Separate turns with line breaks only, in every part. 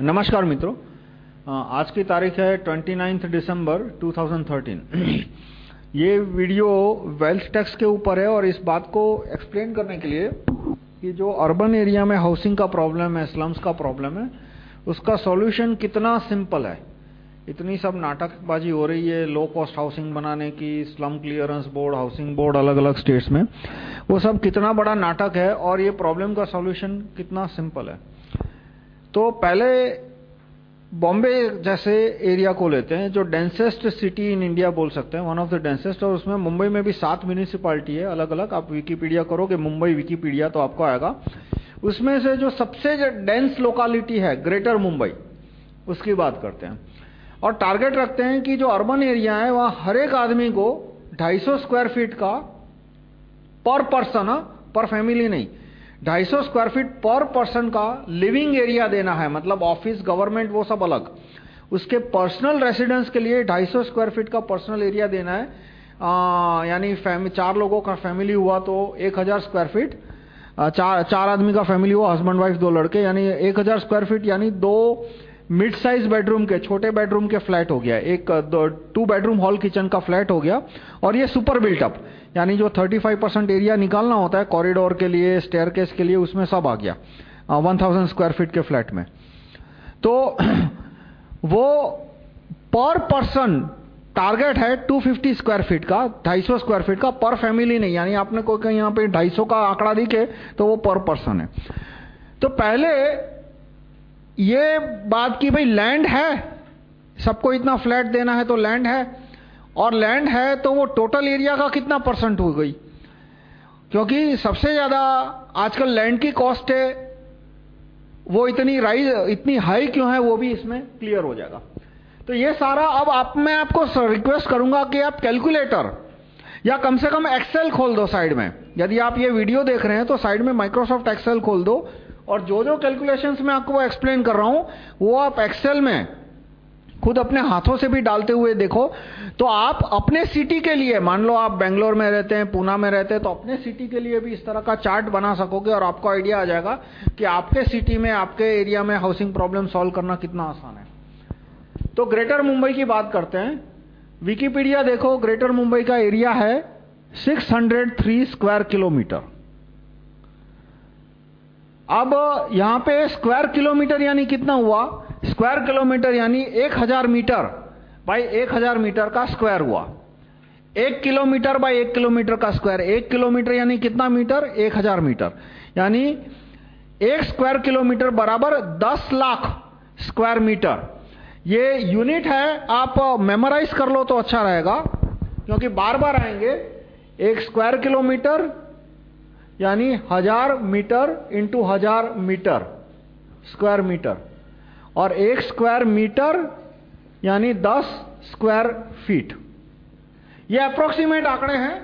नमस्कार मित्रों। आज की तारीख है 29 दिसंबर 2013 ये वीडियो वेल्थ टैक्स के ऊपर है और इस बात को एक्सप्लेन करने के लिए कि जो अर्बन एरिया में हाउसिंग का प्रॉब्लम है, स्लम्स का प्रॉब्लम है, उसका सॉल्यूशन कितना सिंपल है। इतनी सब नाटकबाजी हो रही है लो कॉस्ट हाउसिंग बनाने की slum clearance board housing board अलग अलग स्टेट्स में। वो सब कितना बड़ा नाटक है और ये प्रॉब्लम का सॉल्यूशन कितना सिंपल है। तो पहले बॉम्बे जैसे एरिया को लेते हैं, जो डेंसेस्ट सिटी इन इंडिया बोल सकते हैं वन ऑफ़ द डेंसेस्ट और उसमें मुंबई में भी सात म्यूनिसिपालिटी है अलग अलग आप विकीपीडिया करोगे, मुंबई विकीपीडिया तो आपको आएगा। उसमें से जो सबसे डेंस लोकालिटी है ग्रेटर मुंबई उसकी बात करते हैं। और टारगेट रखते हैं कि जो अर्बन एरिया है, वहाँ हर एक आदमी को 250 स्क्वायर फीट का पर पर्सन पर फैमिली नहीं 250 स्क्वायर फीट पर पर्सन का लिविंग एरिया देना है। मतलब ऑफ़िस गवर्नमेंट वो सब अलग। उसके पर्सनल रेसिडेंस के लिए 250 स्क्वायर फीट का पर्सनल एरिया देना है। यानी चार लोगों का फैमिली हुआ तो 1000 स्क्वायर फीट चार चार आदमी का फैमिली हुआ हस्बैंड वाइफ दो लड़के। यानी 1000 स्क्वायर फीट यानी दो मिड साइज़ बेडरूम के, छोटे बेडरूम के फ्लैट हो गया। एक टू बेडरूम हॉल किचन का फ्लैट हो गया। और ये सुपर बिल्टअप यानी जो 35 परसेंट एरिया निकालना होता है कॉरिडोर के लिए स्टेयरकेस के लिए, उसमें सब आ गया वन थाउज़ेंड स्क्वायर फीट के फ्लैट में। तो वो पर पर्सन टारगेट है 250 स्क्वायर फीट का 250 स्क्वायर फीट का पर फैमिली नहीं। यानी आपने कोई यहाँ पे 250 का आंकड़ा दिखे तो वो पर पर्सन है। तो पहले ये बात की भाई लैंड है, सबको इतना फ्लैट देना है तो लैंड है, और लैंड है तो वो टोटल एरिया का कितना परसेंट हो गई? क्योंकि सबसे ज़्यादा आजकल लैंड की कॉस्ट है, वो इतनी राइज इतनी हाई क्यों है, वो भी इसमें क्लियर हो जाएगा। तो ये सारा अब आप, मैं आपको रिक्वेस्ट करूँगा कि आप कैलकुलेटर या कम से कम एक्सेल खोल दो साइड में। यदि आप ये वीडियो देख रहे हैं तो साइड में माइक्रोसॉफ्ट एक्सेल खोल दो और जो जो कैलकुलेशंस मैं आपको वो एक्सप्लेन कर रहा हूँ, वो आप एक्सेल में खुद अपने हाथों से भी डालते हुए देखो। तो आप अपने सिटी के लिए, मान लो आप बेंगलोर में रहते हैं पूना में रहते हैं तो अपने सिटी के लिए भी इस तरह का चार्ट बना सकोगे और आपको आइडिया आ जाएगा कि आपके सिटी में, आपके एरिया में हाउसिंग प्रॉब्लम सॉल्व करना कितना आसान है। तो ग्रेटर मुंबई की बात करते हैं। विकीपीडिया देखो ग्रेटर मुंबई का एरिया है 603 स्क्वायर किलोमीटर अब यहाँ पे स्क्वायर किलोमीटर यानी कितना हुआ? स्क्वायर किलोमीटर यानी एक हज़ार मीटर बाई एक हज़ार मीटर का स्क्वायर हुआ। एक किलोमीटर बाई एक किलोमीटर का स्क्वायर एक किलोमीटर यानी कितना मीटर? एक हज़ार मीटर। यानी एक स्क्वायर किलोमीटर बराबर दस लाख स्क्वायर मीटर ये यूनिट है, आप मेमोराइज कर लो तो अच्छा रहेगा, क्योंकि बार बार आएँगे। एक स्क्वायर किलोमीटर यानी हज़ार मीटर इंटू हज़ार मीटर स्क्वायर मीटर और एक स्क्वायर मीटर यानी दस स्क्वायर फीट ये अप्रोक्सीमेट आंकड़े हैं,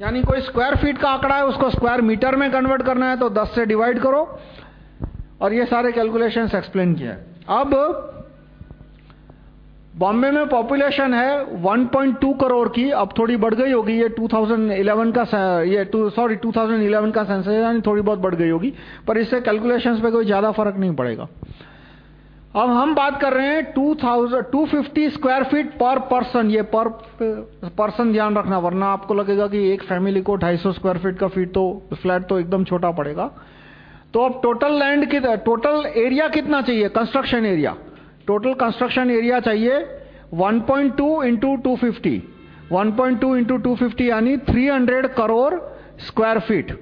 यानी कोई स्क्वायर फीट का आंकड़ा है, उसको स्क्वायर मीटर में कन्वर्ट करना है तो 10 से डिवाइड करो। और ये सारे कैलकुलेशंस एक्सप्लेन किया है। अब बॉम्बे में पॉपुलेशन है 1.2 करोड़ की, अब थोड़ी बढ़ गई होगी, ये 2011 का ये सॉरी 2011 का सेंसस यानी थोड़ी बहुत बढ़ गई होगी, पर इससे कैलकुलेशंस पे कोई ज़्यादा फ़र्क नहीं पड़ेगा। अब हम बात कर रहे हैं 2000 250 स्क्वायर फीट पर पर्सन ये पर पर्सन ध्यान रखना, वरना आपको लगेगा कि एक फैमिली को 250 स्क्वायर फीट का फीट तो फ्लैट तो एकदम छोटा पड़ेगा। तो अब टोटल लैंड की टोटल एरिया कितना चाहिए? Construction area total construction area चाहिए 1.2 point two into two fifty one point two into two fifty यानी 300 करोड़ स्क्वायर फीट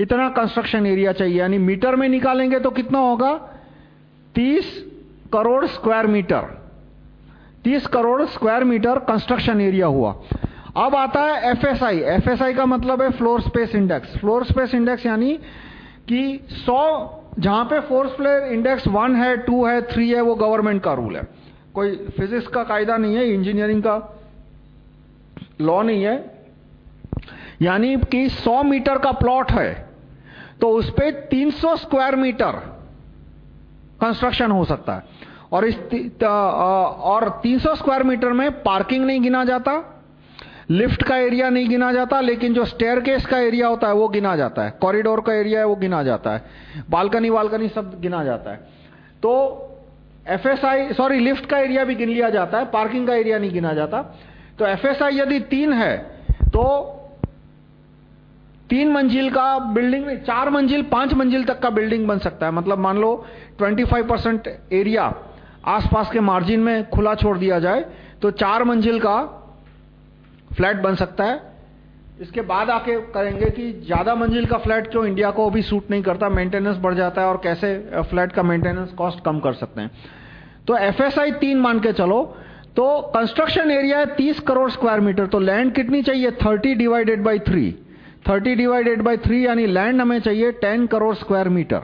इतना कंस्ट्रक्शन एरिया चाहिए. यानी मीटर में निकालेंगे तो कितना होगा? 30 crore square metre 30 crore square metre construction area हुआ। अब आता है एफएसआई एफएसआई का मतलब है floor space index floor space index यानी कि 100 जहाँ पे फोर्स फ्लेयर इंडेक्स वन है टू है थ्री है, वो गवर्नमेंट का रूल है। कोई फिजिक्स का कायदा नहीं है इंजीनियरिंग का लॉ नहीं है। यानी कि 100 मीटर का प्लॉट है तो उस पर 300 स्क्वायर मीटर कंस्ट्रक्शन हो सकता है। और इस और 300 स्क्वायर मीटर में पार्किंग नहीं गिना जाता। लिफ्ट का एरिया नहीं गिना जाता, लेकिन जो स्टेयरकेस का एरिया होता है, वो गिना जाता है। कॉरिडोर का एरिया है, वो गिना जाता है। बालकनी वालकनी सब गिना जाता है। तो एफएसआई सॉरी लिफ्ट का एरिया भी गिन लिया जाता है पार्किंग का एरिया नहीं गिना जाता। तो एफएसआई यदि तीन है तो तीन मंजिल का बिल्डिंग में चार मंजिल, पाँच मंजिल तक का बिल्डिंग बन सकता है। मतलब मान लो 25 परसेंट एरिया आसपास के मार्जिन में खुला छोड़ दिया जाए तो चार मंजिल का फ्लैट बन सकता है। इसके बाद आके करेंगे कि ज़्यादा मंजिल का फ्लैट क्यों इंडिया को अभी सूट नहीं करता मेंटेनेंस बढ़ जाता है और कैसे फ्लैट का मेंटेनेंस कॉस्ट कम कर सकते हैं। तो एफएसआई तीन मान के चलो तो कंस्ट्रक्शन एरिया है तीस करोड़ स्क्वायर मीटर तो लैंड कितनी चाहिए? Thirty divided by three thirty divided by three यानी लैंड हमें चाहिए ten crore square metre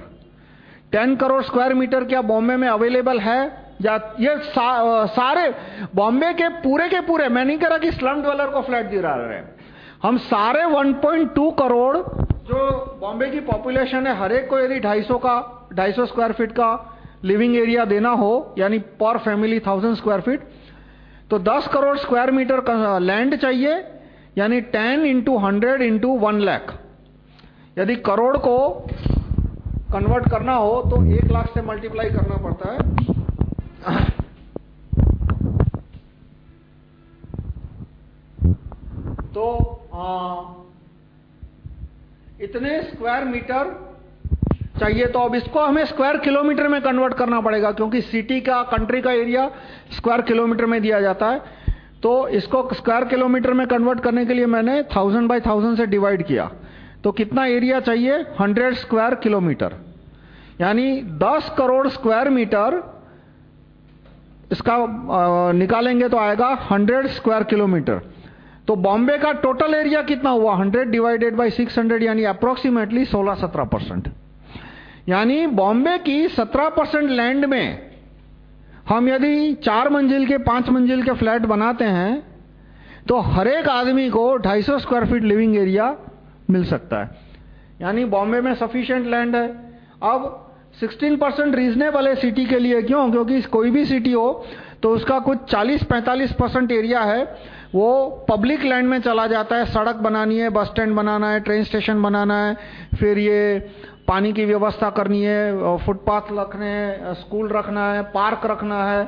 ten crore square metre क्या बॉम्बे में अवेलेबल है? या सा, सारे बॉम्बे के पूरे के पूरे मैं नहीं कह रहा कि स्लम डेवलर को फ्लैट दिला रहे हैं। हम सारे 1.2 करोड़ जो बॉम्बे की पॉपुलेशन है हर एक को यदि 250 का 250 स्क्वायर फीट का लिविंग एरिया देना हो यानी पर फैमिली 1000 स्क्वायर फीट तो 10 करोड़ स्क्वायर मीटर का लैंड चाहिए यानी 10 into hundred into one lakh यदि करोड़ को कन्वर्ट करना हो तो एक लाख से मल्टीप्लाई करना पड़ता है। तो आ, इतने स्क्वायर मीटर चाहिए तो अब इसको हमें स्क्वायर किलोमीटर में कन्वर्ट करना पड़ेगा क्योंकि सिटी का कंट्री का एरिया स्क्वायर किलोमीटर में दिया जाता है। तो इसको स्क्वायर किलोमीटर में कन्वर्ट करने के लिए मैंने थाउज़ेंड बाई थाउज़ेंड से डिवाइड किया। तो कितना एरिया चाहिए? हंड्रेड स्क्वायर किलोमीटर यानी दस करोड़ स्क्वायर मीटर इसका निकालेंगे तो आएगा हंड्रेड स्क्वायर किलोमीटर। तो बॉम्बे का टोटल एरिया कितना हुआ? 100 डिवाइडेड बाई 600 यानी अप्रोक्सीमेटली 16-17 परसेंट। यानी बॉम्बे की 17 परसेंट लैंड में हम यदि चार मंजिल के, पाँच मंजिल के फ्लैट बनाते हैं तो हर एक आदमी को 250 स्क्वायर फीट लिविंग एरिया मिल सकता है। यानी बॉम्बे में सफिशिएंट लैंड है। अब 16 परसेंट रीजनेबल है सिटी के लिए। क्यों? क्योंकि कोई भी सिटी हो तो उसका कुछ 40-45 परसेंट एरिया है। वो पब्लिक लैंड में चला जाता है। सड़क बनानी है बस स्टैंड बनाना है ट्रेन स्टेशन बनाना है, फिर ये पानी की व्यवस्था करनी है फुटपाथ रखने हैं स्कूल रखना है पार्क रखना है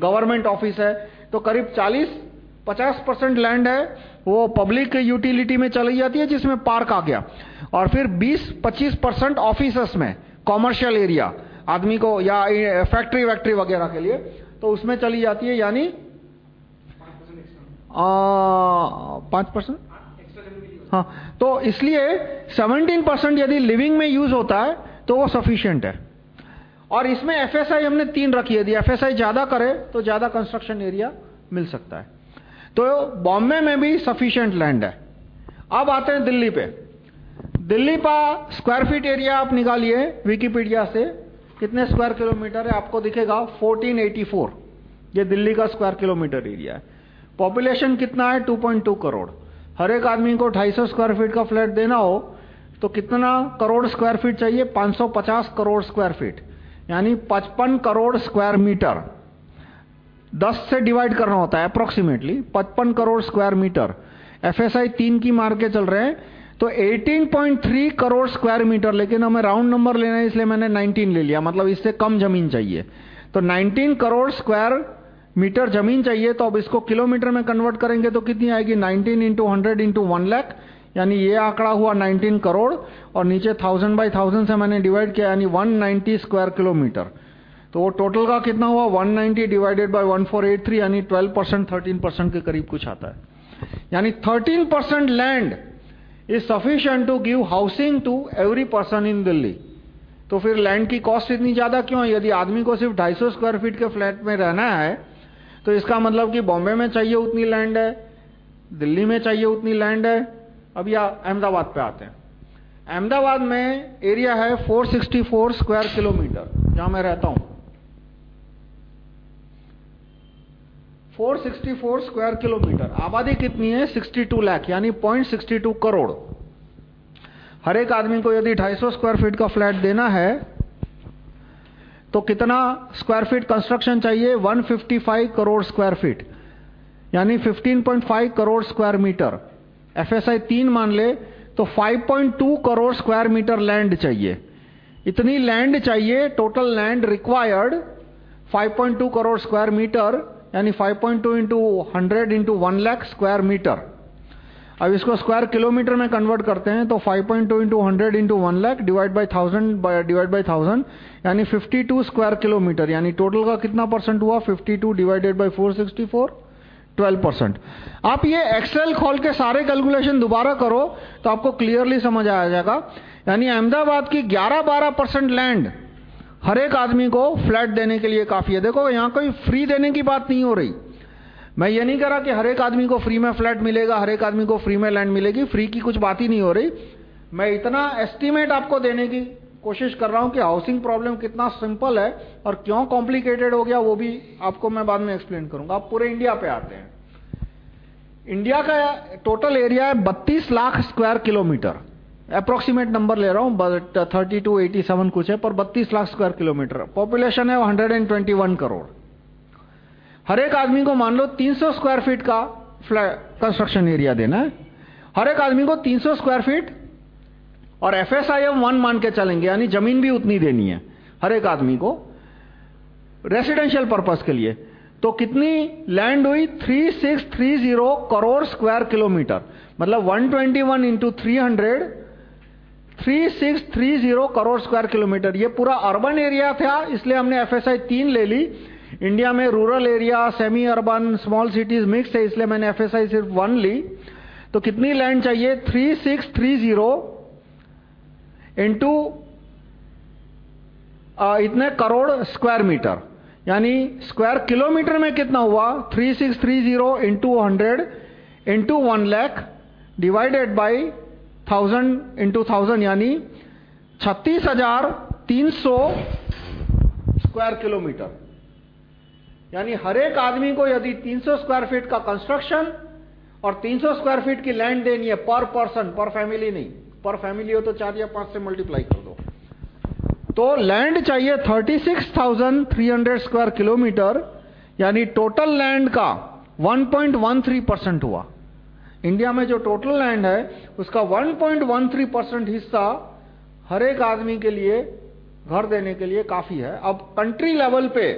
गवर्नमेंट ऑफ़िस है। तो करीब 40-50 परसेंट लैंड है, वो पब्लिक यूटिलिटी में चली जाती है, जिसमें पार्क आ गया। और फिर 20-25 परसेंट ऑफ़िस में कॉमर्शियल एरिया आदमी को या फैक्ट्री वैक्ट्री वगैरह के लिए तो उसमें चली जाती है यानी पाँच परसेंट हाँ तो इसलिए 17 परसेंट यदि लिविंग में यूज़ होता है तो वो सफिशियंट है। और इसमें एफएसआई हमने तीन रखी है एफएसआई ज़्यादा करे तो ज़्यादा कंस्ट्रक्शन एरिया मिल सकता है। तो बॉम्बे में भी सफिशियंट लैंड है। अब आते हैं दिल्ली पे। दिल्ली का स्क्वायर फीट एरिया आप निकालिए विकीपीडिया से। कितने स्क्वायर किलोमीटर है? आपको दिखेगा 1484 ये दिल्ली का स्क्वायर किलोमीटर एरिया है। पॉपुलेशन कितना है? 2.2 करोड़ हर एक आदमी को 250 स्क्वायर फीट का फ्लैट देना हो तो कितना करोड़ स्क्वायर फीट चाहिए? 550 करोड़ स्क्वायर फीट यानी 55 करोड़ स्क्वायर मीटर 10 से डिवाइड करना होता है approximately 55 crore square metre FSI तीन की मार के चल रहे हैं। तो 18.3 करोड़ स्क्वायर मीटर लेकिन हमें राउंड नंबर लेना है, इसलिए मैंने 19 ले लिया। मतलब इससे कम ज़मीन चाहिए। तो 19 करोड़ स्क्वायर मीटर ज़मीन चाहिए तो अब इसको किलोमीटर में कन्वर्ट करेंगे तो कितनी आएगी? 19 into hundred into one lakh यानी ये आंकड़ा हुआ 19 करोड़, और नीचे थाउज़ेंड बाई थाउज़ेंड से मैंने डिवाइड किया, यानी 190 स्क्वायर किलोमीटर तो वो टोटल का कितना हुआ? 190 डिवाइडेड बाई 1483 यानी 12 परसेंट थर्टीन परसेंट के करीब कुछ आता है। यानी 13 percent land is sufficient to give housing to every person in Delhi तो फिर लैंड की कॉस्ट इतनी ज़्यादा क्यों है? यदि आदमी को सिर्फ़ 250 स्क्वायर फीट के फ्लैट में रहना है तो इसका मतलब कि बॉम्बे में चाहिए उतनी लैंड है दिल्ली में चाहिए उतनी लैंड है। अब या अहमदाबाद पे आते हैं। अहमदाबाद में एरिया है 464 स्क्वायर किलोमीटर जहाँ मैं रहता हूँ। 464 स्क्वायर किलोमीटर। आबादी कितनी है? 62 लाख, यानी 0.62 करोड़। हर एक आदमी को यदि 250 स्क्वायर फीट का फ्लैट देना है तो कितना स्क्वायर फीट कंस्ट्रक्शन चाहिए? 155 करोड़ स्क्वायर फीट, यानी 15.5 करोड़ स्क्वायर मीटर। एफएसआई तीन मान ले तो 5.2 करोड़ स्क्वायर मीटर लैंड चाहिए। इतनी लैंड चाहिए, total land required 5.2 crore square metre यानी 5.2 into hundred into one lakh square metre अब इसको स्क्वायर किलोमीटर में कन्वर्ट करते हैं तो 5.2 into hundred into one lakh divide by thousand divide by thousand यानी 52 स्क्वायर किलोमीटर यानी टोटल का कितना परसेंट हुआ? 52 डिवाइडेड बाई 464 12 परसेंट आप ये एक्सेल खोल के सारे कैलकुलेशन दोबारा करो तो आपको क्लियरली समझ आ जाएगा। यानी अहमदाबाद की 11-12 परसेंट लैंड हर एक आदमी को फ्लैट देने के लिए काफ़ी है। देखो, यहाँ कोई फ्री देने की बात नहीं हो रही। मैं ये नहीं कह रहा कि हर एक आदमी को फ्री में फ्लैट मिलेगा, हर एक आदमी को फ्री में लैंड मिलेगी फ्री की कुछ बात ही नहीं हो रही। मैं इतना एस्टीमेट आपको देने की कोशिश कर रहा हूँ कि हाउसिंग प्रॉब्लम कितना सिंपल है और क्यों कॉम्प्लिकेटेड हो गया, वो भी आपको मैं बाद में एक्सप्लेन करूँगा। आप पूरे इंडिया पे आते हैं। इंडिया का टोटल एरिया है बत्तीस lakh square kilometre approximate number ले रहा हूँ थर्टी टू एटी सेवन कुछ है, पर बत्तीस लाख स्क्वायर किलोमीटर पॉपुलेशन है hundred and twenty one crore हर एक आदमी को मान लो 300 स्क्वायर फीट का कंस्ट्रक्शन एरिया देना है। हर एक आदमी को 300 स्क्वायर फीट और F S I M one मान के चलेंगे, यानी ज़मीन भी उतनी देनी है हर एक आदमी को रेसिडेंशियल पर्पज के लिए। तो कितनी लैंड हुई? 3630 करोड़ स्क्वायर किलोमीटर मतलब 121 twenty one into three hundred three six three zero crore square kilometre. ये पूरा अर्बन एरिया था, इसलिए हमने एफ़ एस आई तीन ले ली। इंडिया में rural area semi urban small cities mix है, इसलिए मैंने एफएसआई सिर्फ़ वन ली। तो कितनी लैंड चाहिए? 3630 इंटू इतने करोड़ स्क्वायर मीटर यानी स्क्वायर किलोमीटर में कितना हुआ? 3630 into hundred into one lakh divided by thousand into thousand यानी छत्तीस हज़ार तीन सौ स्क्वायर किलोमीटर यानी हर एक आदमी को यदि 300 स्क्वायर फीट का कंस्ट्रक्शन और 300 स्क्वायर फीट की लैंड देनी है पर पर्सन पर फैमिली नहीं। पर फैमिली हो तो चार या पाँच से मल्टीप्लाई कर दो। तो लैंड चाहिए 36,300 स्क्वायर किलोमीटर यानी टोटल लैंड का 1.13 परसेंट हुआ। इंडिया में जो टोटल लैंड है, उसका 1.13 परसेंट हिस्सा हर एक आदमी के लिए, घर देने के लिए काफ़ी है। अब कंट्री लेवल पे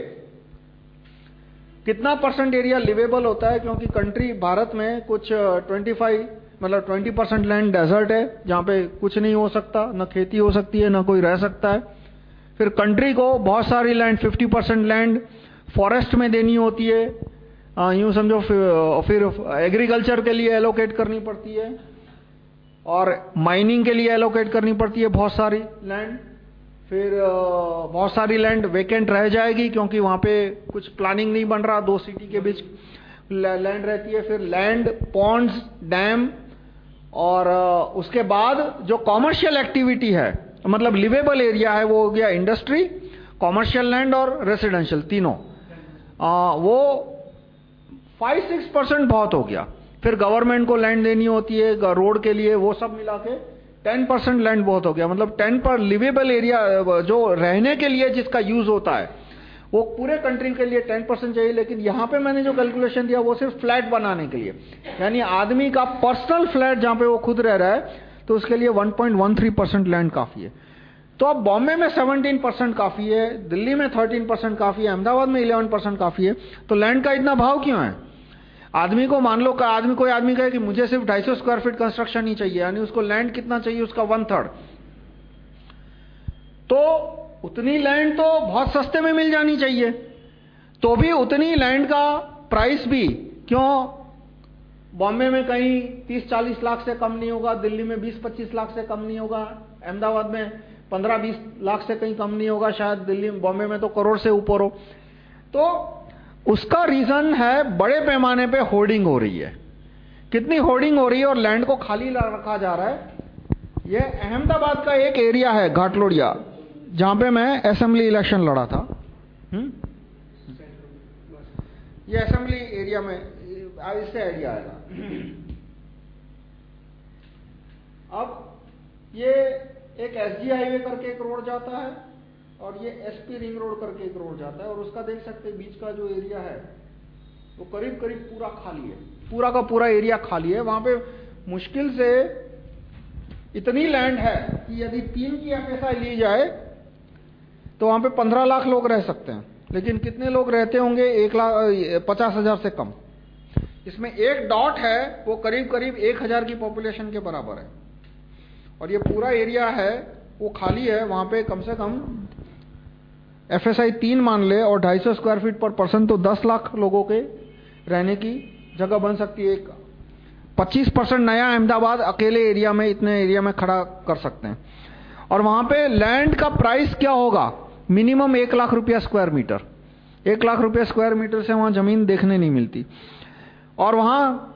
कितना परसेंट एरिया लिवेबल होता है? क्योंकि कंट्री भारत में कुछ 25 मतलब 20 परसेंट लैंड डेजर्ट है, जहाँ पे कुछ नहीं हो सकता, न खेती हो सकती है, ना कोई रह सकता है। फिर कंट्री को बहुत सारी लैंड 50 परसेंट लैंड फॉरेस्ट में देनी होती है। यूँ समझो फिर एग्रीकल्चर के लिए एलोकेट करनी पड़ती है और माइनिंग के लिए एलोकेट करनी पड़ती है बहुत सारी लैंड फिर बहुत सारी लैंड वेकेंट रह जाएगी क्योंकि वहाँ पे कुछ प्लानिंग नहीं बन रहा दो सिटी के बीच लैंड रहती है. फिर लैंड पॉन्ड्स डैम और उसके बाद जो कॉमर्शियल एक्टिविटी है मतलब लिवेबल एरिया है वो हो गया इंडस्ट्री कॉमर्शियल लैंड और रेसिडेंशियल तीनों। आ, वो 5-6 परसेंट बहुत हो गया। फिर गवर्नमेंट को लैंड देनी होती है रोड के लिए वो सब मिला के टेन परसेंट लैंड बहुत हो गया। मतलब टेन पर लिवेबल एरिया जो रहने के लिए जिसका यूज़ होता है, वो पूरे कंट्री के लिए टेन परसेंट चाहिए। लेकिन यहाँ पे मैंने जो कैलकुलेशन दिया, वो सिर्फ़ फ्लैट बनाने के लिए। यानी आदमी का पर्सनल फ्लैट जहाँ पे वो खुद रह रहा है तो उसके लिए 1.13 परसेंट लैंड काफ़ी है। तो अब बॉम्बे में 17 परसेंट काफ़ी है, दिल्ली में 13 परसेंट काफ़ी है, अहमदाबाद में 11 परसेंट काफ़ी है तो लैंड का इतना भाव क्यों है? आदमी को मान लो, का आदमी, कोई आदमी कहे कि मुझे सिर्फ़ 250 स्क्वायर फीट कंस्ट्रक्शन ही चाहिए, यानी उसको लैंड कितना चाहिए, उसका वन थर्ड तो उतनी लैंड तो बहुत सस्ते में मिल जानी चाहिए। तो भी उतनी लैंड का प्राइस भी, क्यों? बॉम्बे में कहीं 30-40 लाख से कम नहीं होगा, दिल्ली में 20-25 लाख से कम नहीं होगा, अहमदाबाद में 15-20 लाख से कहीं कम नहीं होगा शायद दिल्ली, बॉम्बे में तो करोड़ से ऊपर हो। तो उसका रीजन है, बड़े पैमाने पे होर्डिंग हो रही है। कितनी होर्डिंग हो रही है और लैंड को खाली रखा जा रहा है। ये अहमदाबाद का एक एरिया है, घाटलोड़िया, जहाँ पे मैं असेंबली इलेक्शन लड़ा था। हुँ? ये असेंबली एरिया में इससे आइडिया आएगा। अब ये एक एसजी हाईवे करके एक रोड जाता है और ये एसपी रिंग रोड करके एक रोड जाता है और उसका देख सकते हैं बीच का जो एरिया है, वो करीब करीब पूरा खाली है। पूरा का पूरा एरिया खाली है। वहाँ पे मुश्किल से इतनी लैंड है कि यदि तीन की एफएसआई ली जाए तो वहाँ पे पंद्रह लाख लोग रह सकते हैं। लेकिन कितने लोग रहते होंगे? एक लाख पचास हज़ार से कम। इसमें एक डॉट है, वो करीब करीब एक हज़ार की पॉपुलेशन के बराबर है। और ये पूरा एरिया है, वो खाली है, वहाँ पे कम से कम एफएसआई तीन मान ले और 250 स्क्वायर फीट पर पर्सन तो 10 लाख लोगों के रहने की जगह बन सकती है 25 परसेंट नया अहमदाबाद अकेले एरिया में, इतने एरिया में खड़ा कर सकते हैं। और वहाँ पे लैंड का प्राइस क्या होगा? मिनिमम एक लाख रुपया स्क्वायर मीटर एक लाख रुपया स्क्वायर मीटर से वहाँ ज़मीन देखने नहीं मिलती। और वहाँ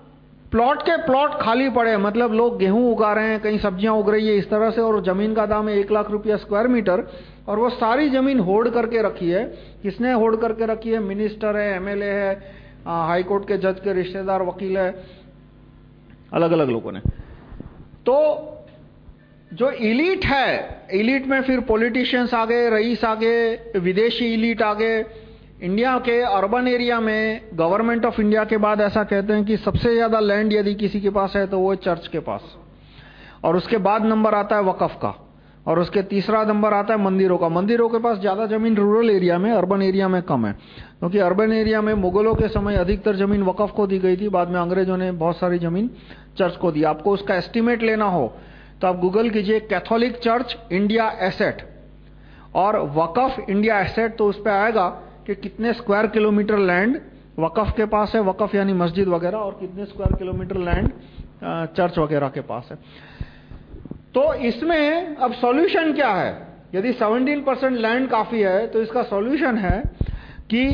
प्लॉट के प्लॉट खाली पड़े मतलब लोग गेहूँ उगा रहे हैं, कहीं सब्ज़ियाँ उग रही है इस तरह से, और ज़मीन का दाम है एक लाख रुपया स्क्वायर मीटर और वो सारी ज़मीन होल्ड करके रखी है। किसने होल्ड करके रखी है? मिनिस्टर है एमएलए है हाई कोर्ट के जज के रिश्तेदार, वकील है। अलग अलग लोगों ने। तो जो इलीट है इलीट में फिर पॉलिटिशियंस आ गए रईस आ गए विदेशी इलीट आ गए इंडिया के अर्बन एरिया में गवर्नमेंट ऑफ़ इंडिया के बाद ऐसा कहते हैं कि सबसे ज़्यादा लैंड यदि किसी के पास है तो वो चर्च के पास। और उसके बाद नंबर आता है वकफ का। और उसके तीसरा नंबर आता है मंदिरों का। मंदिरों के पास ज़्यादा ज़मीन रूरल एरिया में अर्बन एरिया में कम है। क्योंकि अर्बन एरिया में मुगलों के समय अधिकतर ज़मीन वकफ को दी गई थी। बाद में अंग्रेज़ों ने बहुत सारी ज़मीन चर्च को दी। आपको उसका एस्टिमेट लेना हो तो आप गूगल कीजिए कैथोलिक चर्च इंडिया एसेट और वकफ इंडिया एसेट तो उस पर आएगा। कि कितने स्क्वायर किलोमीटर लैंड वकफ के पास है, वकफ यानी मस्जिद वगैरह, और कितने स्क्वायर किलोमीटर लैंड चर्च वगैरह के पास है। तो इसमें अब सॉल्यूशन क्या है? यदि 17 परसेंट लैंड काफ़ी है तो इसका सॉल्यूशन है कि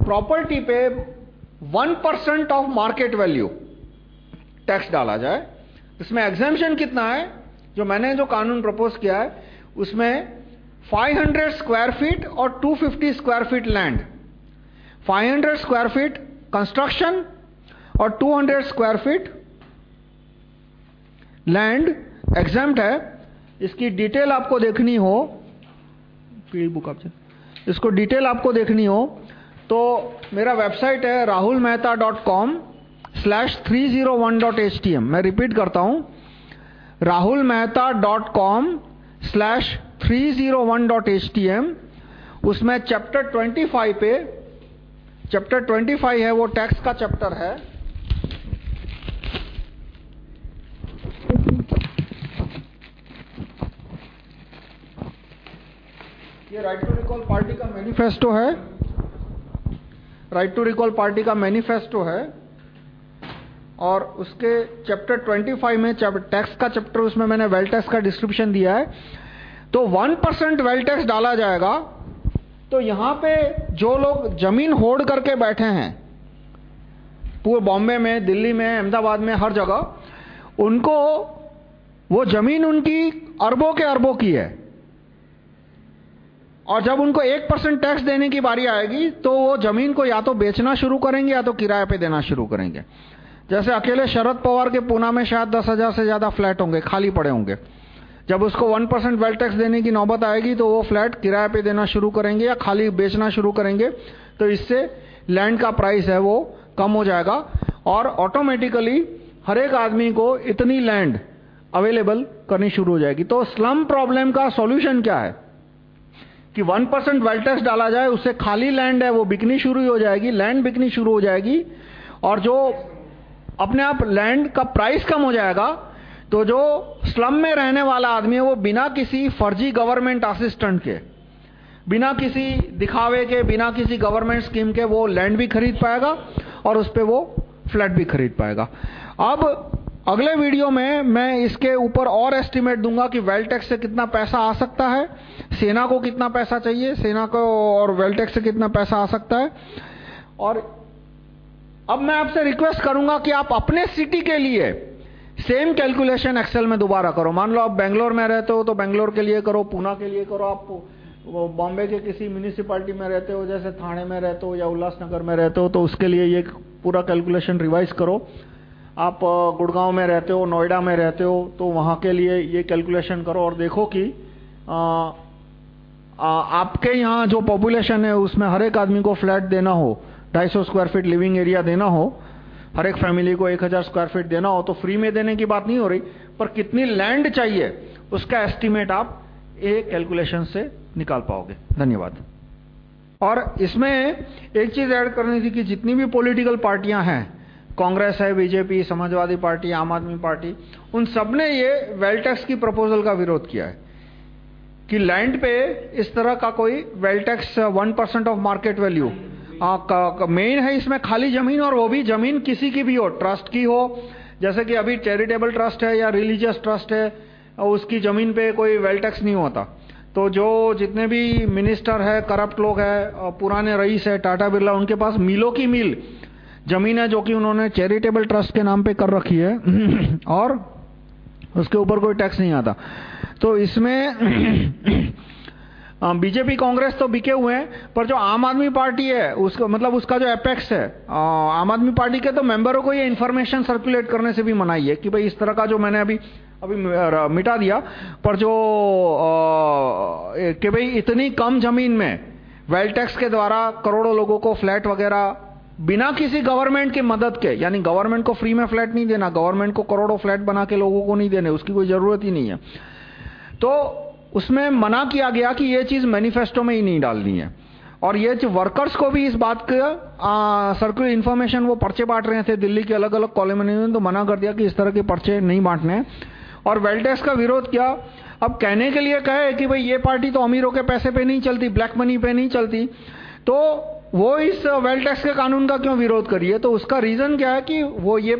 प्रॉपर्टी पे 1 percent of market value tax डाला जाए। इसमें एग्जामेशन कितना है? जो मैंने जो कानून प्रपोज किया है, उसमें 500 square feet or 250 square feet land. 500 square feet construction or 200 square feet land exempt है इसकी डिटेल आपको देखनी हो बुक इसको detail आपको देखनी हो तो मेरा website है rahulmehta.com slash 301.htm मैं repeat करता हूँ rahulmehta.com slash 301.htm 301.htm उसमें चैप्टर 25 पे चैप्टर 25 है, वो टैक्स का चैप्टर है। ये राइट टू रिकॉल पार्टी का मैनिफेस्टो है। राइट टू रिकॉल पार्टी का मैनिफेस्टो है। और उसके चैप्टर 25 में टैक्स का चैप्टर उसमें मैंने वेल टैक्स का डिस्क्रिप्शन दिया है। तो 1 परसेंट वेल टैक्स डाला जाएगा तो यहाँ पे जो लोग ज़मीन होल्ड करके बैठे हैं, पूरे बॉम्बे में, दिल्ली में, अहमदाबाद में, हर जगह, उनको, वो ज़मीन उनकी अरबों के अरबों की है। और जब उनको एक परसेंट टैक्स देने की बारी आएगी तो वो ज़मीन को या तो बेचना शुरू करेंगे, या तो किराए पे देना शुरू करेंगे। जैसे अकेले शरद पवार के पूना में शायद दस हज़ार से ज़्यादा फ्लैट होंगे, खाली पड़े होंगे। जब उसको वन परसेंट वेल टैक्स देने की नौबत आएगी तो वो फ्लैट किराए पे देना शुरू करेंगे या खाली बेचना शुरू करेंगे तो इससे लैंड का प्राइस है वो कम हो जाएगा। और ऑटोमेटिकली हर एक आदमी को इतनी लैंड अवेलेबल करनी शुरू हो जाएगी। तो स्लम प्रॉब्लम का सॉल्यूशन क्या है? कि वन परसेंट वेल टैक्स डाला जाए, उससे खाली लैंड है, वो बिकनी शुरू हो जाएगी, लैंड बिकनी शुरू हो जाएगी, और जो अपने आप लैंड का प्राइस कम हो जाएगा तो जो स्लम में रहने वाला आदमी है, वो बिना किसी फर्जी गवर्नमेंट असिस्टेंट के, बिना किसी दिखावे के, बिना किसी गवर्नमेंट स्कीम के वो लैंड भी खरीद पाएगा और उस पर वो फ्लैट भी खरीद पाएगा। अब अगले वीडियो में मैं इसके ऊपर और एस्टिमेट दूँगा कि वेल टैक्स से कितना पैसा आ सकता है, सेना को कितना पैसा चाहिए, सेना को और वेल टैक्स से कितना पैसा आ सकता है। और अब मैं आपसे रिक्वेस्ट करूँगा कि आप अपने सिटी के लिए सेम कैलकुलेशन एक्सेल में दोबारा करो। मान लो आप बेंगलोर में रहते हो तो बेंगलोर के लिए करो पूना के लिए करो। आप बॉम्बे के किसी म्यूनिसिपैलिटी में रहते हो, जैसे थाने में रहते हो या उल्लासनगर में रहते हो तो उसके लिए ये पूरा कैलकुलेशन रिवाइज करो। आप गुड़गांव में रहते हो, नोएडा में रहते हो तो वहाँ के लिए ये कैलकुलेशन करो और देखो कि आपके यहाँ जो पॉपुलेशन है, उसमें हर एक आदमी को फ्लैट देना हो 250 स्क्वायर फीट लिविंग एरिया देना हो हर एक फैमिली को 1000 स्क्वायर फीट देना हो तो फ्री में देने की बात नहीं हो रही, पर कितनी लैंड चाहिए, उसका एस्टिमेट आप एक कैलकुलेशन से निकाल पाओगे। धन्यवाद। और इसमें एक चीज़ ऐड करनी थी कि जितनी भी पॉलिटिकल पार्टियाँ हैं, कांग्रेस है, बीजेपी, समाजवादी पार्टी, आम आदमी पार्टी, उन सबने ये वेल टैक्स की प्रपोजल का विरोध किया है कि लैंड पे इस तरह का कोई wealth tax one percent of market value main है इसमें खाली ज़मीन और वो भी ज़मीन किसी की भी हो ट्रस्ट की हो। जैसे कि अभी चैरिटेबल ट्रस्ट है या रिलीजियस ट्रस्ट है उसकी ज़मीन पे कोई वेल टैक्स नहीं होता। तो जो जितने भी मिनिस्टर है करप्ट लोग है पुराने रईस है, टाटा बिरला, उनके पास मिलों की मिल, ज़मीन है जो कि उन्होंने चैरिटेबल ट्रस्ट के नाम पे कर रखी है, और उसके ऊपर कोई टैक्स नहीं आता। तो इसमें बीजेपी कांग्रेस तो बिके हुए हैं, पर जो आम आदमी पार्टी है, उसका मतलब उसका जो एपेक्स है आम आदमी पार्टी के तो मेंबरों को ये इन्फॉर्मेशन सर्कुलेट करने से भी मनाई है कि भाई इस तरह का जो मैंने अभी अभी मिटा दिया, पर जो कि भाई इतनी कम ज़मीन में वेल टैक्स के द्वारा करोड़ों लोगों को फ्लैट वगैरह, बिना किसी गवर्नमेंट की मदद के, यानी गवर्नमेंट को फ्री में फ्लैट नहीं देना गवर्नमेंट को करोड़ों फ्लैट बना के लोगों को नहीं देने, उसकी कोई ज़रूरत ही नहीं है। तो उसमें मना किया गया कि ये चीज़ मैनिफेस्टो में ही नहीं डालनी है। और ये वर्कर्स को भी इस बात का सर्कुलर इन्फॉर्मेशन वो पर्चे बांट रहे थे दिल्ली के अलग अलग कॉलेज में तो मना कर दिया कि इस तरह के पर्चे नहीं बांटने। और वेल्टेक्स का विरोध किया। अब कहने के लिए कहे कि भाई ये पार्टी तो अमीरों के पैसे पे नहीं चलती ब्लैक मनी पे नहीं चलती। तो वो इस वेल टैक्स के कानून का क्यों विरोध करिए? तो उसका रीजन क्या है कि वो ये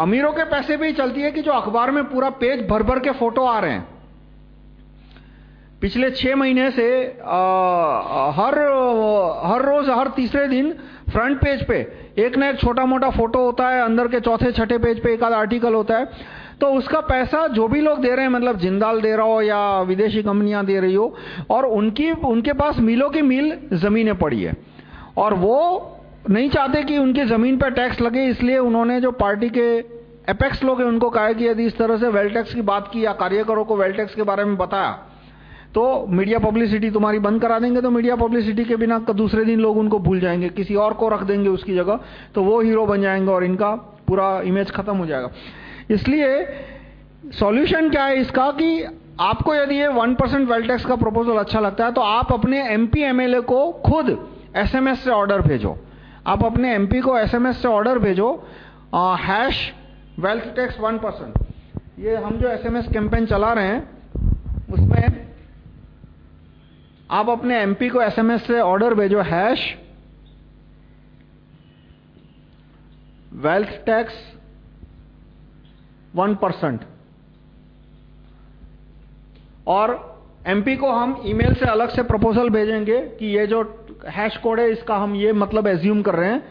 अमीरों के पैसे पे ही चलती है कि जो अखबार में पूरा पेज भर भर के फ़ोटो आ रहे हैं। पिछले छह महीने से आ, हर हर रोज हर तीसरे दिन फ्रंट पेज पे एक ना एक छोटा मोटा फ़ोटो होता है अंदर के चौथे छठे पेज पे एक आध आर्टिकल होता है। तो उसका पैसा जो भी लोग दे रहे हैं मतलब जिंदाल दे रहा हो या विदेशी कंपनियाँ दे रही हो और उनकी उनके पास मिलों की मिल जमीनें पड़ी है। और वो नहीं चाहते कि उनकी ज़मीन पर टैक्स लगे इसलिए उन्होंने जो पार्टी के एपेक्स लोग हैं उनको कहा कि यदि इस तरह से वेल टैक्स की बात की या कार्यकरों को वेल टैक्स के बारे में बताया तो मीडिया पब्लिसिटी तुम्हारी बंद करा देंगे तो मीडिया पब्लिसिटी के बिना दूसरे दिन लोग उनको भूल जाएँगे। किसी और को रख देंगे उसकी जगह तो वो हीरो बन जाएँगे और इनका पूरा इमेज खत्म हो जाएगा। इसलिए सॉल्यूशन क्या है इसका कि आपको यदि ये वन परसेंट वेल टैक्स का प्रपोजल अच्छा लगता है तो आप अपने एमपी एमएलए को खुद एसएमएस से ऑर्डर भेजो। आप अपने एमपी को एसएमएस से ऑर्डर भेजो हैश वेल्थ टैक्स वन ये हम जो एसएमएस कैंपेन चला रहे हैं उसमें आप अपने एमपी को एसएमएस से ऑर्डर भेजो hash wealth tax one percent और एमपी को हम ईमेल से अलग से प्रपोजल भेजेंगे कि ये जो हैश कोड है, इसका हम ये मतलब एज्यूम कर रहे हैं।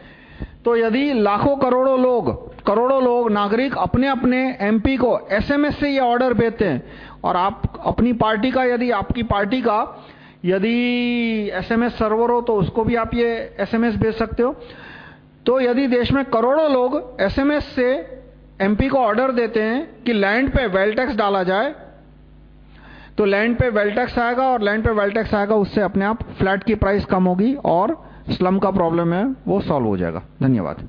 तो यदि लाखों करोड़ों लोग करोड़ों लोग, नागरिक अपने अपने एमपी को एसएमएस से ये ऑर्डर भेजते हैं, और आप अपनी पार्टी का, यदि आपकी पार्टी का यदि एसएमएस सर्वर हो तो उसको भी आप ये एसएमएस भेज सकते हो। तो यदि देश में करोड़ों लोग एसएमएस से एमपी को ऑर्डर देते हैं कि लैंड पे वेल टैक्स डाला जाए तो लैंड पे वेल टैक्स आएगा और लैंड पे वेल टैक्स आएगा, उससे अपने आप फ्लैट की प्राइस कम होगी और स्लम का प्रॉब्लम है, वो सॉल्व हो जाएगा। धन्यवाद।